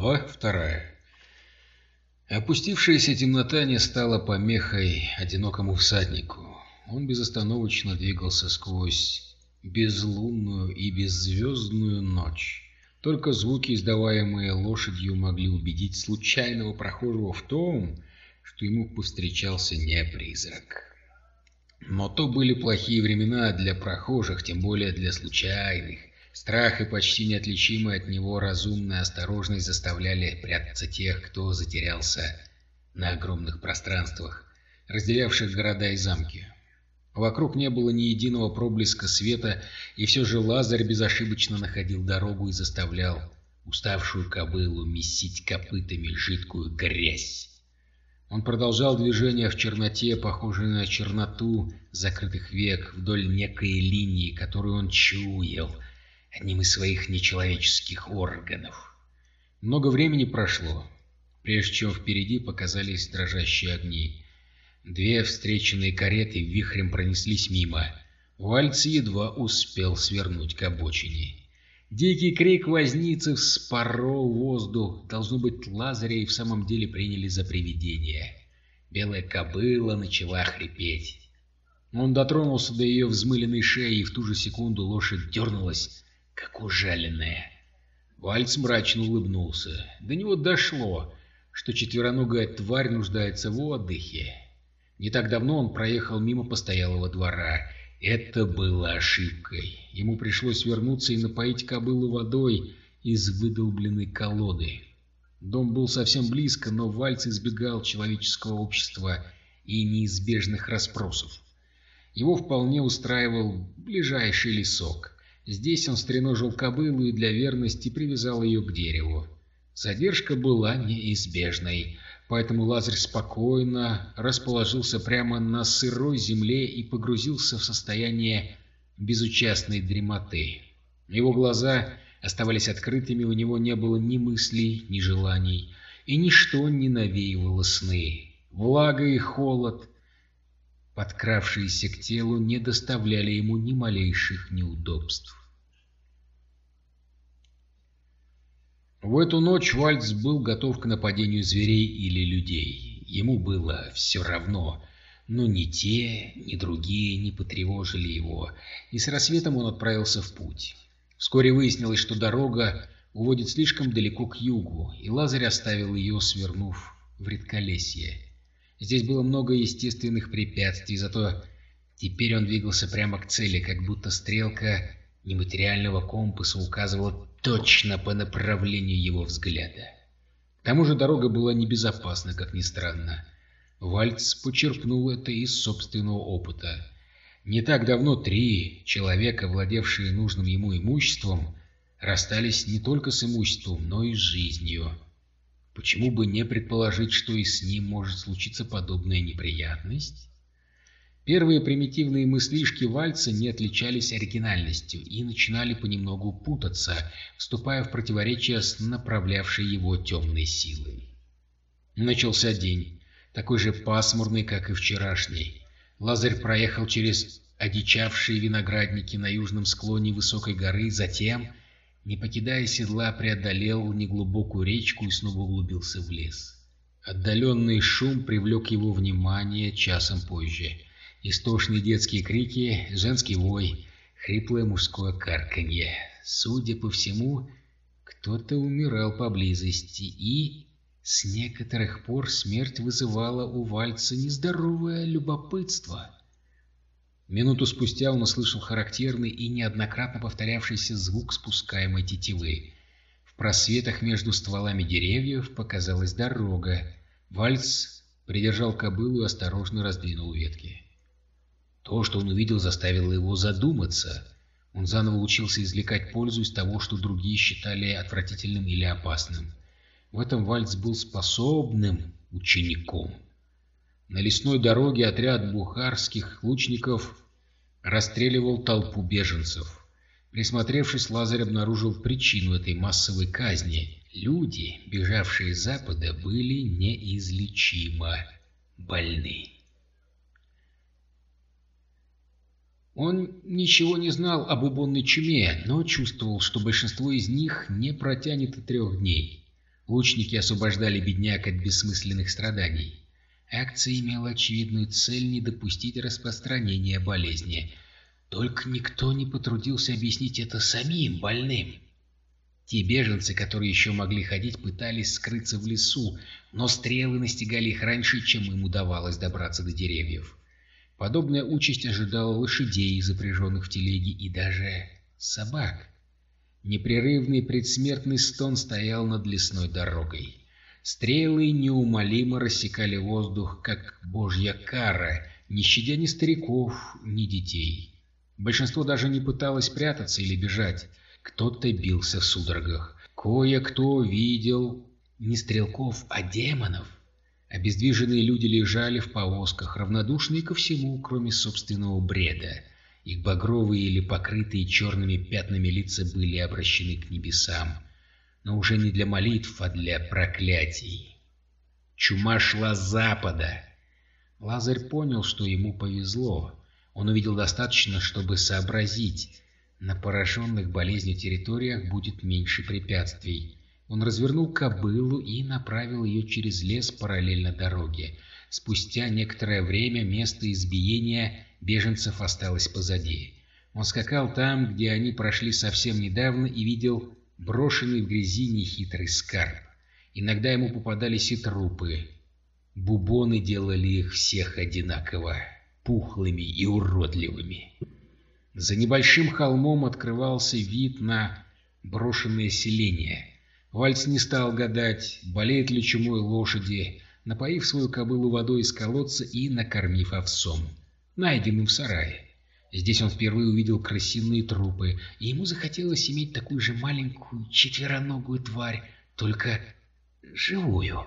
Глава вторая Опустившаяся темнота не стала помехой одинокому всаднику. Он безостановочно двигался сквозь безлунную и беззвездную ночь. Только звуки, издаваемые лошадью, могли убедить случайного прохожего в том, что ему повстречался не призрак. Но то были плохие времена для прохожих, тем более для случайных. Страх и почти неотличимая от него разумная осторожность заставляли прятаться тех, кто затерялся на огромных пространствах, разделявших города и замки. Вокруг не было ни единого проблеска света, и все же Лазарь безошибочно находил дорогу и заставлял уставшую кобылу месить копытами жидкую грязь. Он продолжал движение в черноте, похожей на черноту закрытых век, вдоль некой линии, которую он чуял — одним из своих нечеловеческих органов. Много времени прошло, прежде чем впереди показались дрожащие огни. Две встреченные кареты вихрем пронеслись мимо. Вальц едва успел свернуть к обочине. Дикий крик возницы вспорол воздух. Должно быть, Лазаря и в самом деле приняли за привидение. Белая кобыла начала хрипеть. Он дотронулся до ее взмыленной шеи, и в ту же секунду лошадь дернулась, как ужаленная. Вальц мрачно улыбнулся. До него дошло, что четвероногая тварь нуждается в отдыхе. Не так давно он проехал мимо постоялого двора. Это было ошибкой. Ему пришлось вернуться и напоить кобылу водой из выдолбленной колоды. Дом был совсем близко, но Вальц избегал человеческого общества и неизбежных расспросов. Его вполне устраивал ближайший лесок. Здесь он стреножил кобылу и для верности привязал ее к дереву. Задержка была неизбежной, поэтому Лазарь спокойно расположился прямо на сырой земле и погрузился в состояние безучастной дремоты. Его глаза оставались открытыми, у него не было ни мыслей, ни желаний, и ничто не навеивало сны. Влага и холод, подкравшиеся к телу, не доставляли ему ни малейших неудобств. В эту ночь Вальц был готов к нападению зверей или людей. Ему было все равно, но ни те, ни другие не потревожили его, и с рассветом он отправился в путь. Вскоре выяснилось, что дорога уводит слишком далеко к югу, и Лазарь оставил ее, свернув в редколесье. Здесь было много естественных препятствий, зато теперь он двигался прямо к цели, как будто стрелка нематериального компаса указывала точно по направлению его взгляда. К тому же дорога была небезопасна, как ни странно. Вальц почерпнул это из собственного опыта. Не так давно три человека, владевшие нужным ему имуществом, расстались не только с имуществом, но и с жизнью. Почему бы не предположить, что и с ним может случиться подобная неприятность? Первые примитивные мыслишки Вальца не отличались оригинальностью и начинали понемногу путаться, вступая в противоречие с направлявшей его темной силой. Начался день, такой же пасмурный, как и вчерашний. Лазарь проехал через одичавшие виноградники на южном склоне высокой горы, затем, не покидая седла, преодолел неглубокую речку и снова углубился в лес. Отдаленный шум привлек его внимание часом позже — Истошные детские крики, женский вой, хриплое мужское карканье. Судя по всему, кто-то умирал поблизости, и с некоторых пор смерть вызывала у Вальца нездоровое любопытство. Минуту спустя он услышал характерный и неоднократно повторявшийся звук спускаемой тетивы. В просветах между стволами деревьев показалась дорога. Вальц придержал кобылу и осторожно раздвинул ветки. То, что он увидел, заставило его задуматься. Он заново учился извлекать пользу из того, что другие считали отвратительным или опасным. В этом Вальц был способным учеником. На лесной дороге отряд бухарских лучников расстреливал толпу беженцев. Присмотревшись, Лазарь обнаружил причину этой массовой казни. Люди, бежавшие с запада, были неизлечимо больны. Он ничего не знал об убонной чуме, но чувствовал, что большинство из них не протянет и трех дней. Лучники освобождали бедняк от бессмысленных страданий. Акция имела очевидную цель не допустить распространения болезни. Только никто не потрудился объяснить это самим больным. Те беженцы, которые еще могли ходить, пытались скрыться в лесу, но стрелы настигали их раньше, чем им удавалось добраться до деревьев. Подобная участь ожидала лошадей, запряженных в телеги, и даже собак. Непрерывный предсмертный стон стоял над лесной дорогой. Стрелы неумолимо рассекали воздух, как божья кара, не щадя ни стариков, ни детей. Большинство даже не пыталось прятаться или бежать. Кто-то бился в судорогах. Кое-кто видел не стрелков, а демонов. Обездвиженные люди лежали в повозках, равнодушные ко всему, кроме собственного бреда. Их багровые или покрытые черными пятнами лица были обращены к небесам, но уже не для молитв, а для проклятий. Чума шла с запада. Лазарь понял, что ему повезло. Он увидел достаточно, чтобы сообразить, на пораженных болезнью территориях будет меньше препятствий. Он развернул кобылу и направил ее через лес параллельно дороге. Спустя некоторое время место избиения беженцев осталось позади. Он скакал там, где они прошли совсем недавно, и видел брошенный в грязи нехитрый скарб. Иногда ему попадались и трупы. Бубоны делали их всех одинаково, пухлыми и уродливыми. За небольшим холмом открывался вид на брошенное селение. Вальц не стал гадать, болеет ли чумой лошади, напоив свою кобылу водой из колодца и накормив овсом, найденным в сарае. Здесь он впервые увидел крысиные трупы, и ему захотелось иметь такую же маленькую четвероногую тварь, только живую.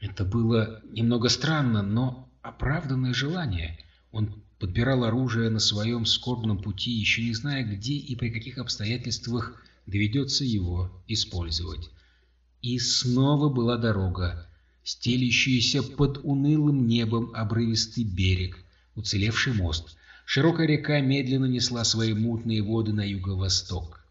Это было немного странно, но оправданное желание. Он подбирал оружие на своем скорбном пути, еще не зная, где и при каких обстоятельствах доведется его использовать. И снова была дорога, стелящийся под унылым небом обрывистый берег, уцелевший мост. Широкая река медленно несла свои мутные воды на юго-восток.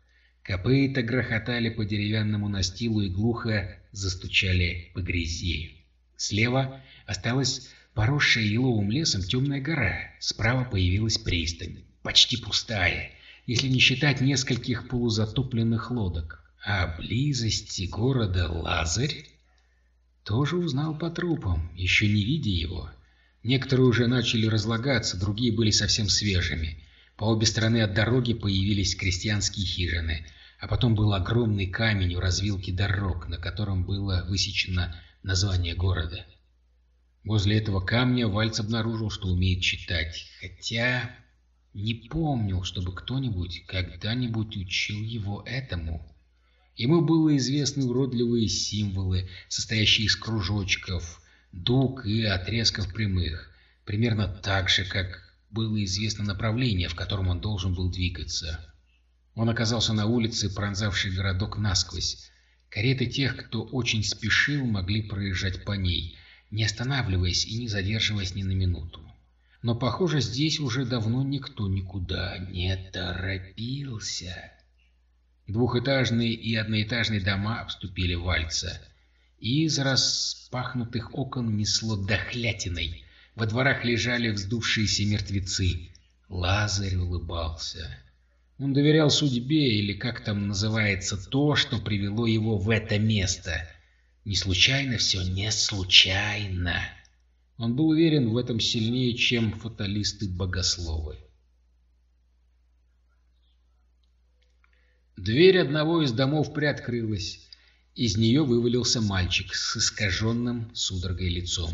Копыта грохотали по деревянному настилу и глухо застучали по грязи. Слева осталась поросшая еловым лесом темная гора. Справа появилась пристань, почти пустая, если не считать нескольких полузатопленных лодок. А близости города Лазарь тоже узнал по трупам, еще не видя его. Некоторые уже начали разлагаться, другие были совсем свежими. По обе стороны от дороги появились крестьянские хижины, а потом был огромный камень у развилки дорог, на котором было высечено название города. Возле этого камня Вальц обнаружил, что умеет читать, хотя не помнил, чтобы кто-нибудь когда-нибудь учил его этому. Ему было известны уродливые символы, состоящие из кружочков, дуг и отрезков прямых, примерно так же, как было известно направление, в котором он должен был двигаться. Он оказался на улице, пронзавшей городок насквозь. Кареты тех, кто очень спешил, могли проезжать по ней, не останавливаясь и не задерживаясь ни на минуту. Но, похоже, здесь уже давно никто никуда не торопился. Двухэтажные и одноэтажные дома обступили вальца. Из распахнутых окон несло дохлятиной. Во дворах лежали вздувшиеся мертвецы. Лазарь улыбался. Он доверял судьбе, или как там называется то, что привело его в это место — не случайно все, не случайно. Он был уверен в этом сильнее, чем фаталисты-богословы. Дверь одного из домов приоткрылась. Из нее вывалился мальчик с искаженным судорогой лицом.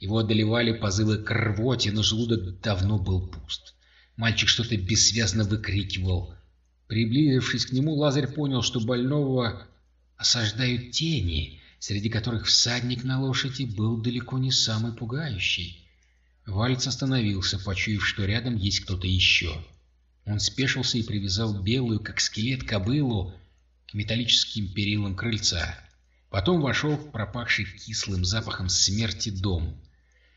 Его одолевали позывы к рвоте, но желудок давно был пуст. Мальчик что-то бессвязно выкрикивал. Приблизившись к нему, Лазарь понял, что больного осаждают тени, среди которых всадник на лошади был далеко не самый пугающий. Вальц остановился, почуяв, что рядом есть кто-то еще. Он спешился и привязал белую, как скелет, кобылу к металлическим перилам крыльца. Потом вошел в пропахший кислым запахом смерти дом.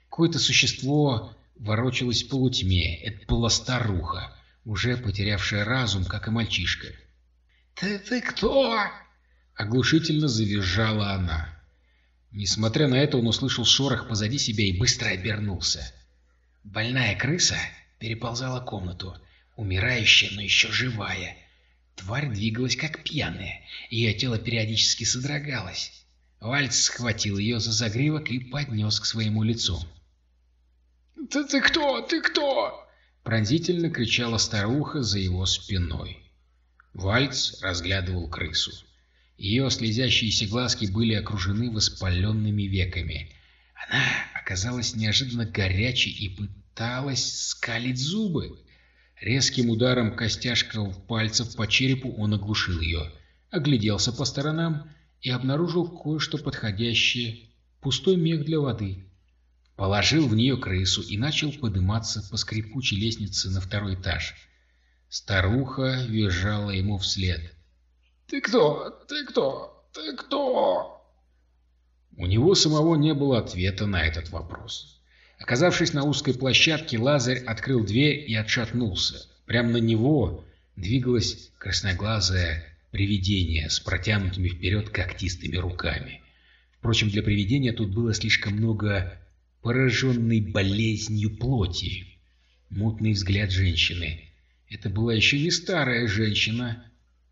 Какое-то существо ворочалось в полутьме. Это была старуха, уже потерявшая разум, как и мальчишка. «Ты, ты кто?» Оглушительно завизжала она. Несмотря на это, он услышал шорох позади себя и быстро обернулся. Больная крыса переползала комнату, умирающая, но еще живая. Тварь двигалась как пьяная, ее тело периодически содрогалось. Вальц схватил ее за загривок и поднес к своему лицу. «Ты, ты кто? Ты кто?» Пронзительно кричала старуха за его спиной. Вальц разглядывал крысу. Ее слезящиеся глазки были окружены воспаленными веками. Она оказалась неожиданно горячей и пыталась скалить зубы. Резким ударом костяшков пальцев по черепу он оглушил ее, огляделся по сторонам и обнаружил кое-что подходящее, пустой мех для воды. Положил в нее крысу и начал подниматься по скрипучей лестнице на второй этаж. Старуха визжала ему вслед. «Ты кто? Ты кто? Ты кто?» У него самого не было ответа на этот вопрос. Оказавшись на узкой площадке, Лазарь открыл дверь и отшатнулся. Прямо на него двигалось красноглазое привидение с протянутыми вперед когтистыми руками. Впрочем, для привидения тут было слишком много пораженной болезнью плоти. Мутный взгляд женщины. Это была еще не старая женщина,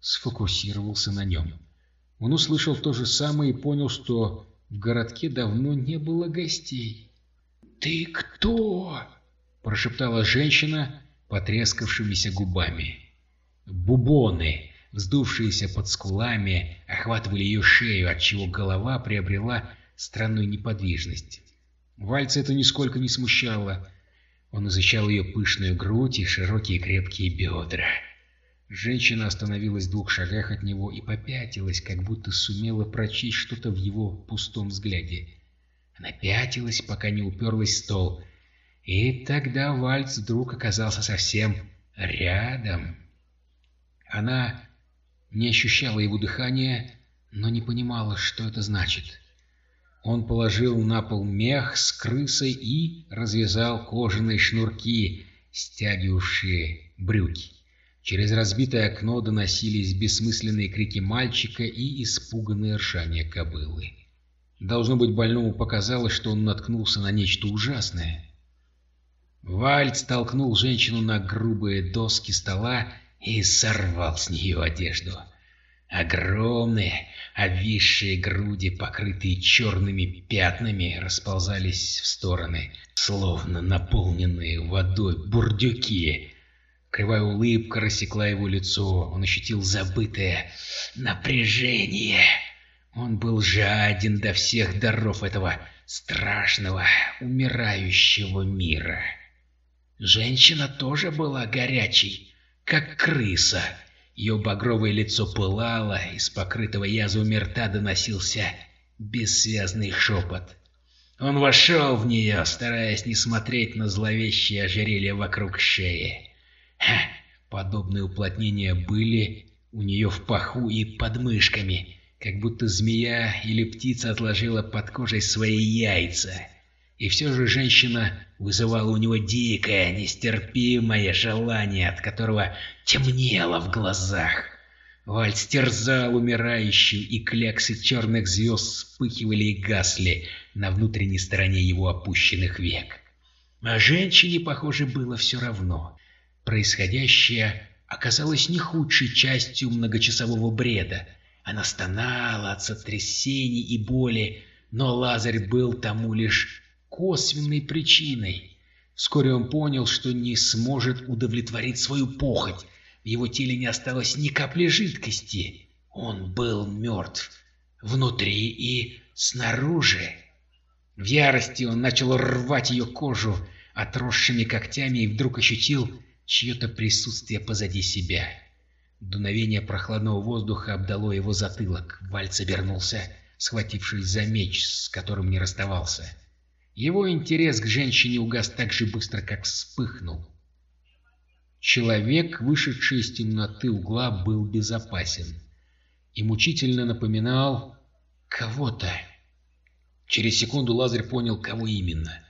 сфокусировался на нем. Он услышал то же самое и понял, что в городке давно не было гостей. «Ты кто?» – прошептала женщина потрескавшимися губами. Бубоны, вздувшиеся под скулами, охватывали ее шею, отчего голова приобрела странную неподвижность. Вальца это нисколько не смущало. Он изучал ее пышную грудь и широкие крепкие бедра. Женщина остановилась в двух шагах от него и попятилась, как будто сумела прочесть что-то в его пустом взгляде. Она пятилась, пока не уперлась в стол. И тогда Вальц вдруг оказался совсем рядом. Она не ощущала его дыхания, но не понимала, что это значит. Он положил на пол мех с крысой и развязал кожаные шнурки, стягивавшие брюки. Через разбитое окно доносились бессмысленные крики мальчика и испуганное ржание кобылы. Должно быть, больному показалось, что он наткнулся на нечто ужасное. Вальд столкнул женщину на грубые доски стола и сорвал с нее одежду. Огромные, обвисшие груди, покрытые черными пятнами, расползались в стороны, словно наполненные водой бурдюки, Кривая улыбка рассекла его лицо. Он ощутил забытое напряжение. Он был жаден до всех даров этого страшного, умирающего мира. Женщина тоже была горячей, как крыса. Ее багровое лицо пылало, из покрытого язвами рта доносился бессвязный шепот. Он вошел в нее, стараясь не смотреть на зловещее ожерелье вокруг шеи. Подобные уплотнения были у нее в паху и под мышками, как будто змея или птица отложила под кожей свои яйца. И все же женщина вызывала у него дикое, нестерпимое желание, от которого темнело в глазах. Вальц стерзал умирающую, и кляксы черных звезд вспыхивали и гасли на внутренней стороне его опущенных век. А женщине, похоже, было все равно. Происходящее оказалось не худшей частью многочасового бреда. Она стонала от сотрясений и боли, но Лазарь был тому лишь косвенной причиной. Вскоре он понял, что не сможет удовлетворить свою похоть. В его теле не осталось ни капли жидкости. Он был мертв. Внутри и снаружи. В ярости он начал рвать ее кожу отросшими когтями и вдруг ощутил чье-то присутствие позади себя. Дуновение прохладного воздуха обдало его затылок. Вальц обернулся, схватившись за меч, с которым не расставался. Его интерес к женщине угас так же быстро, как вспыхнул. Человек, вышедший из темноты угла, был безопасен и мучительно напоминал кого-то. Через секунду Лазарь понял, кого именно.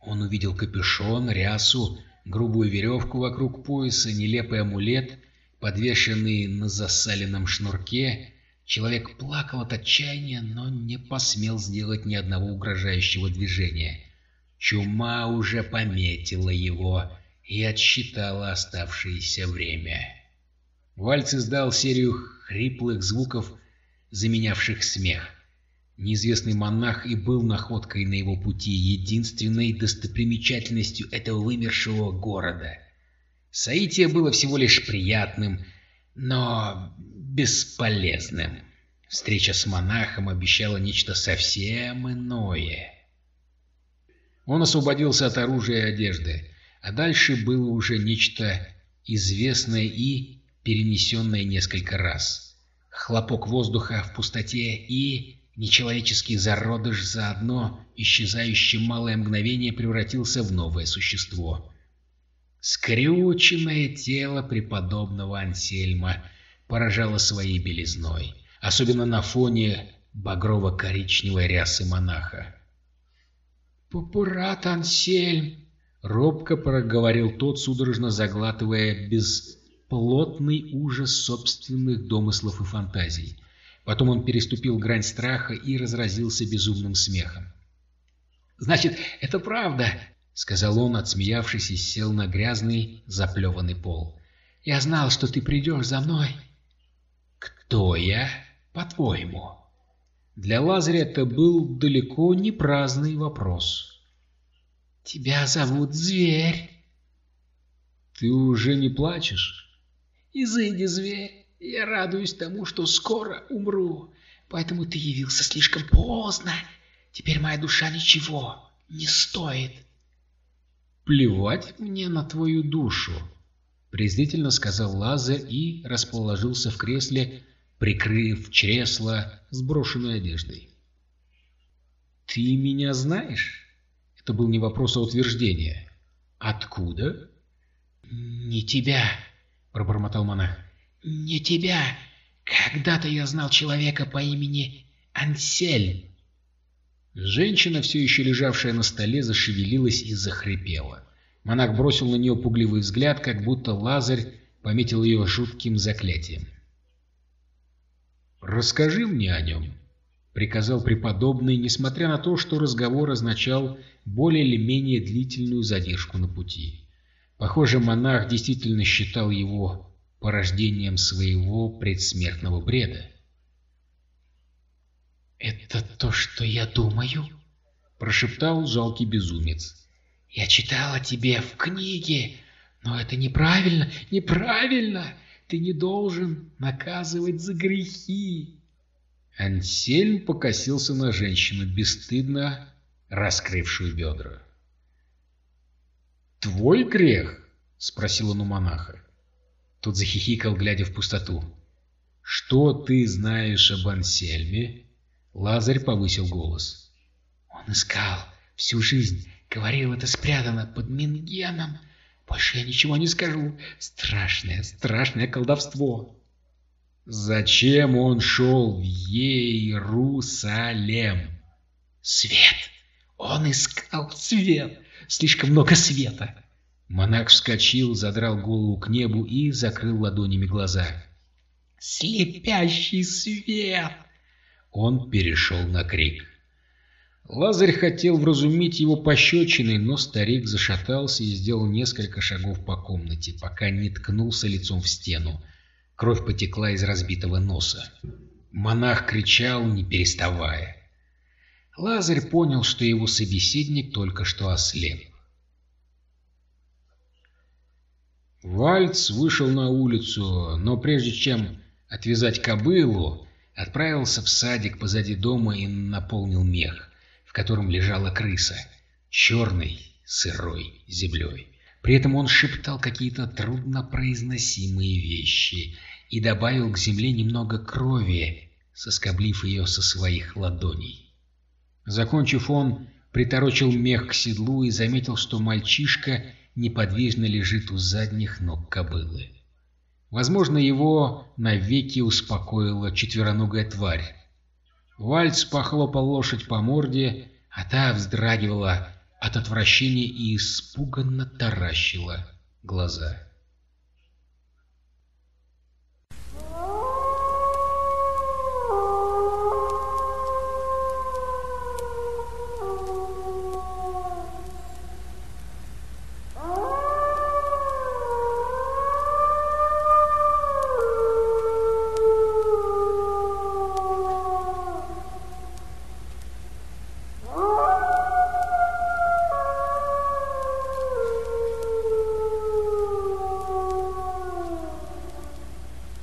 Он увидел капюшон, рясу, грубую веревку вокруг пояса, нелепый амулет, подвешенный на засаленном шнурке, Человек плакал от отчаяния, но не посмел сделать ни одного угрожающего движения. Чума уже пометила его и отсчитала оставшееся время. Вальц издал серию хриплых звуков, заменявших смех. Неизвестный монах и был находкой на его пути, единственной достопримечательностью этого вымершего города. Саития было всего лишь приятным, но бесполезным. Встреча с монахом обещала нечто совсем иное. Он освободился от оружия и одежды, а дальше было уже нечто известное и перенесенное несколько раз. Хлопок воздуха в пустоте и нечеловеческий зародыш за одно исчезающее малое мгновение превратился в новое существо. Скрюченное тело преподобного Ансельма поражало своей белизной, особенно на фоне багрово-коричневой рясы монаха. «Папурат Ансельм!» — робко проговорил тот, судорожно заглатывая бесплотный ужас собственных домыслов и фантазий. Потом он переступил грань страха и разразился безумным смехом. «Значит, это правда!» — сказал он, отсмеявшись, и сел на грязный, заплеванный пол. «Я знал, что ты придешь за мной». «Кто я, по-твоему?» Для Лазаря это был далеко не праздный вопрос. «Тебя зовут Зверь». «Ты уже не плачешь?» «Изыди, Зверь, я радуюсь тому, что скоро умру, поэтому ты явился слишком поздно. Теперь моя душа ничего не стоит». «Плевать мне на твою душу», — презрительно сказал Лазарь и расположился в кресле, прикрыв чресло сброшенной одеждой. «Ты меня знаешь?» Это был не вопрос, а утверждение. «Откуда?» «Не тебя», — пробормотал монах. «Не тебя. Когда-то я знал человека по имени Ансель. Женщина, все еще лежавшая на столе, зашевелилась и захрипела. Монах бросил на нее пугливый взгляд, как будто Лазарь пометил ее жутким заклятием. «Расскажи мне о нем», — приказал преподобный, несмотря на то, что разговор означал более или менее длительную задержку на пути. Похоже, монах действительно считал его порождением своего предсмертного бреда. «Это то, что я думаю?» — прошептал жалкий безумец. «Я читал о тебе в книге, но это неправильно, неправильно! Ты не должен наказывать за грехи!» Ансельм покосился на женщину, бесстыдно раскрывшую бедра. «Твой грех?» — спросил он у монаха. Тот захихикал, глядя в пустоту. «Что ты знаешь об Ансельме?» Лазарь повысил голос. Он искал всю жизнь, говорил, это спрятано под Мингеном. Больше я ничего не скажу. Страшное, страшное колдовство. Зачем он шел в Иерусалем? Свет! Он искал свет! Слишком много света! Монах вскочил, задрал голову к небу и закрыл ладонями глаза. «Слепящий свет!» Он перешел на крик. Лазарь хотел вразумить его пощечиной, но старик зашатался и сделал несколько шагов по комнате, пока не ткнулся лицом в стену. Кровь потекла из разбитого носа. Монах кричал, не переставая. Лазарь понял, что его собеседник только что ослеп. Вальц вышел на улицу, но прежде чем отвязать кобылу, Отправился в садик позади дома и наполнил мех, в котором лежала крыса, черной, сырой землей. При этом он шептал какие-то труднопроизносимые вещи и добавил к земле немного крови, соскоблив ее со своих ладоней. Закончив, он приторочил мех к седлу и заметил, что мальчишка неподвижно лежит у задних ног кобылы. Возможно, его навеки успокоила четвероногая тварь. Вальц похлопал лошадь по морде, а та вздрагивала от отвращения и испуганно таращила глаза.